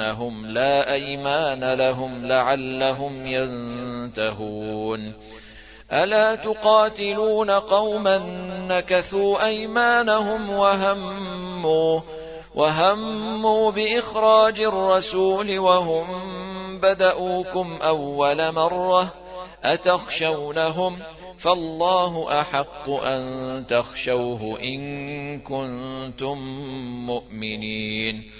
إنهم لا أيمان لهم لعلهم ينتهون. ألا تقاتلون قوما نكثوا أيمانهم وهموا وهموا بإخراج الرسول وهم بدؤوكم أول مرة أتخشونهم؟ فالله أحق أن تخشوه إن كنتم مؤمنين.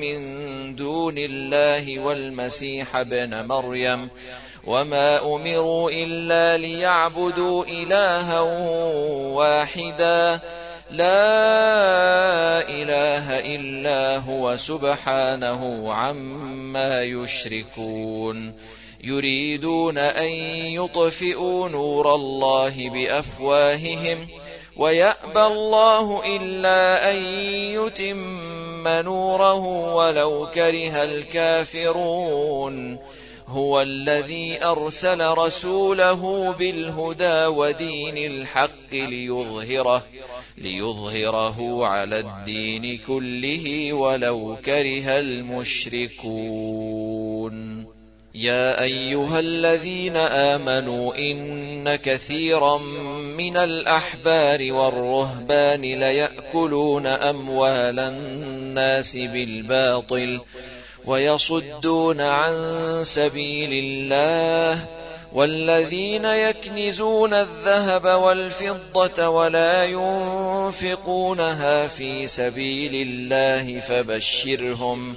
من دون الله والمسيح ابن مريم وما أمروا إلا ليعبدوا إلها واحدا. لا إله إلا هو سبحانه عما يشركون. يريدون أن يطفئوا نور الله بأفواههم ويأبى الله إلا أن يتم نوره ولو كره الكافرون. هو الذي أرسل رسوله بالهدى ودين الحق ليظهره ليظهره على الدين كله ولو كره المشركون. يا أيها الذين آمنوا إن كثيرا من الأحبار والرهبان ليأكلون أموال الناس بالباطل ويصدون عن سبيل الله والذين يكنزون الذهب والفضة ولا ينفقونها في سبيل الله فبشرهم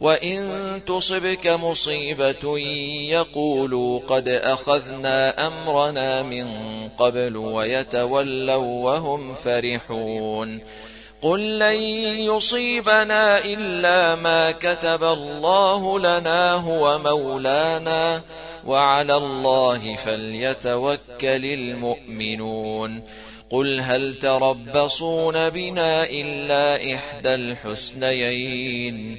وإن تصبك مصيبة يقولوا قد أخذنا أمرنا من قبل ويتولوا وهم فرحون قل لن يصيبنا إلا ما كتب الله لنا هو مولانا وعلى الله فليتوكل المؤمنون قل هل تربصون بنا إلا إحدى الحسنيين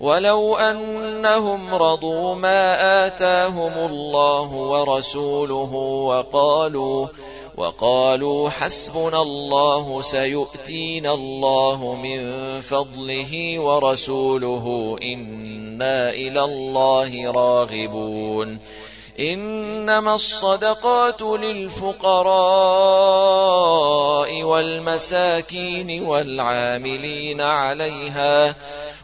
ولو أنهم رضوا ما آتاهم الله ورسوله وقالوا وقالوا حسبنا الله سيؤتينا الله من فضله ورسوله إنا إلى الله راغبون. إنما الصدقات للفقراء والمساكين والعاملين عليها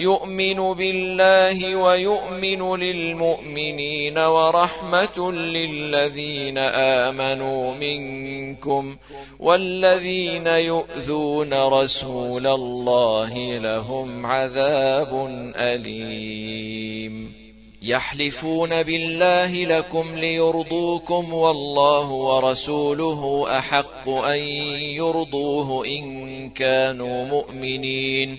يؤمن بالله ويؤمن للمؤمنين ورحمة للذين آمنوا منكم والذين يؤذون رسول الله لهم عذاب أليم. يحلفون بالله لكم ليرضوكم والله ورسوله أحق أن يرضوه إن كانوا مؤمنين.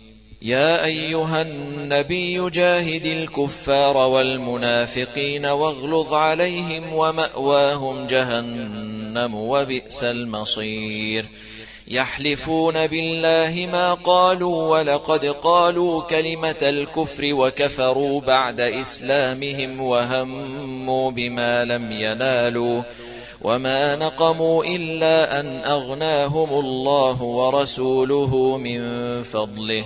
يا أيها النبي جاهد الكفار والمنافقين واغلظ عليهم ومأواهم جهنم وبئس المصير. يحلفون بالله ما قالوا ولقد قالوا كلمة الكفر وكفروا بعد إسلامهم وهموا بما لم ينالوا وما نقموا إلا أن أغناهم الله ورسوله من فضله.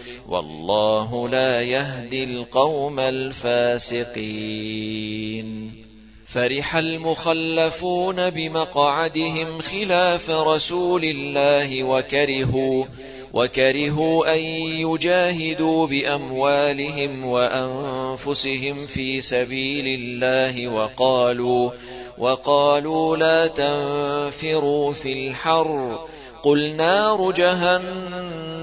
والله لا يهدي القوم الفاسقين. فرح المخلفون بمقعدهم خلاف رسول الله وكرهوا وكرهوا أن يجاهدوا بأموالهم وأنفسهم في سبيل الله وقالوا وقالوا لا تنفروا في الحر. قل نار جهنم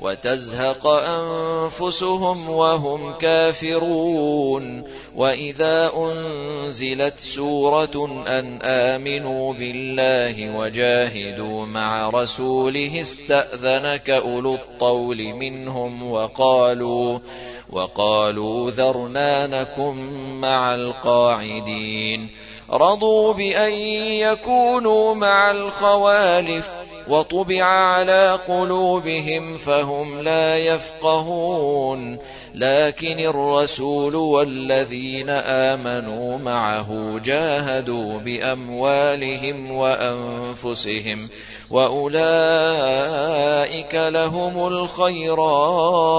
وتزهق أنفسهم وهم كافرون. وإذا أنزلت سورة أن آمنوا بالله وجاهدوا مع رسوله استأذنك أولو الطول منهم وقالوا وقالوا ذرنا نكن مع القاعدين. رضوا بأن يكونوا مع الخوالف وطبع على قلوبهم فهم لا يفقهون. لكن الرسول والذين آمنوا معه جاهدوا بأموالهم وأنفسهم وأولئك لهم الخيرات.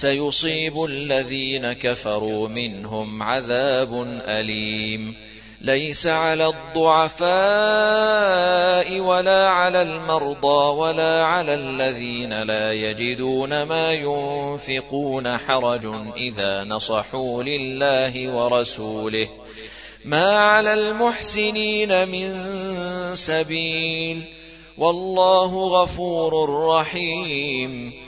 سيصيب الذين كفروا منهم عذاب أليم. ليس على الضعفاء ولا على المرضى ولا على الذين لا يجدون ما ينفقون حرج إذا نصحوا لله ورسوله. ما على المحسنين من سبيل. والله غفور رحيم.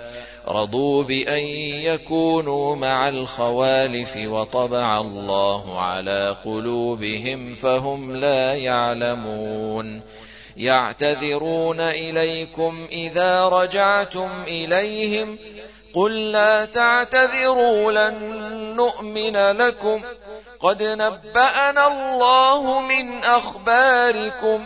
رضوا بأن يكونوا مع الخوالف وطبع الله على قلوبهم فهم لا يعلمون. يعتذرون إليكم إذا رجعتم إليهم قل لا تعتذروا لن نؤمن لكم. قد نبأنا الله من أخباركم.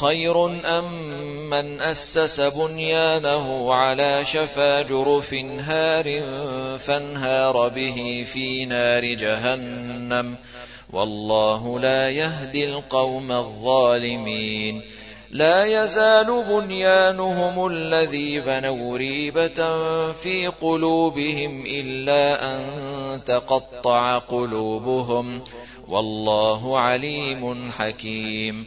خير أم من أسس بنيانه على شفا جرف هار فانهار به في نار جهنم. والله لا يهدي القوم الظالمين. لا يزال بنيانهم الذي بنوا ريبة في قلوبهم إلا أن تقطع قلوبهم. والله عليم حكيم.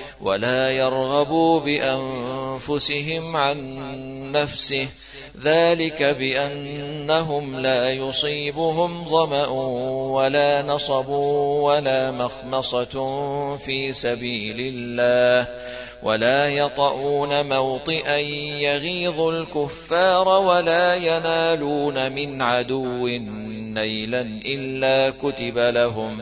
ولا يرغبوا بأنفسهم عن نفسه. ذلك بأنهم لا يصيبهم ظمأ ولا نصب ولا مخمصة في سبيل الله. ولا يطؤون موطئا يغيظ الكفار ولا ينالون من عدو نيلا إلا كتب لهم.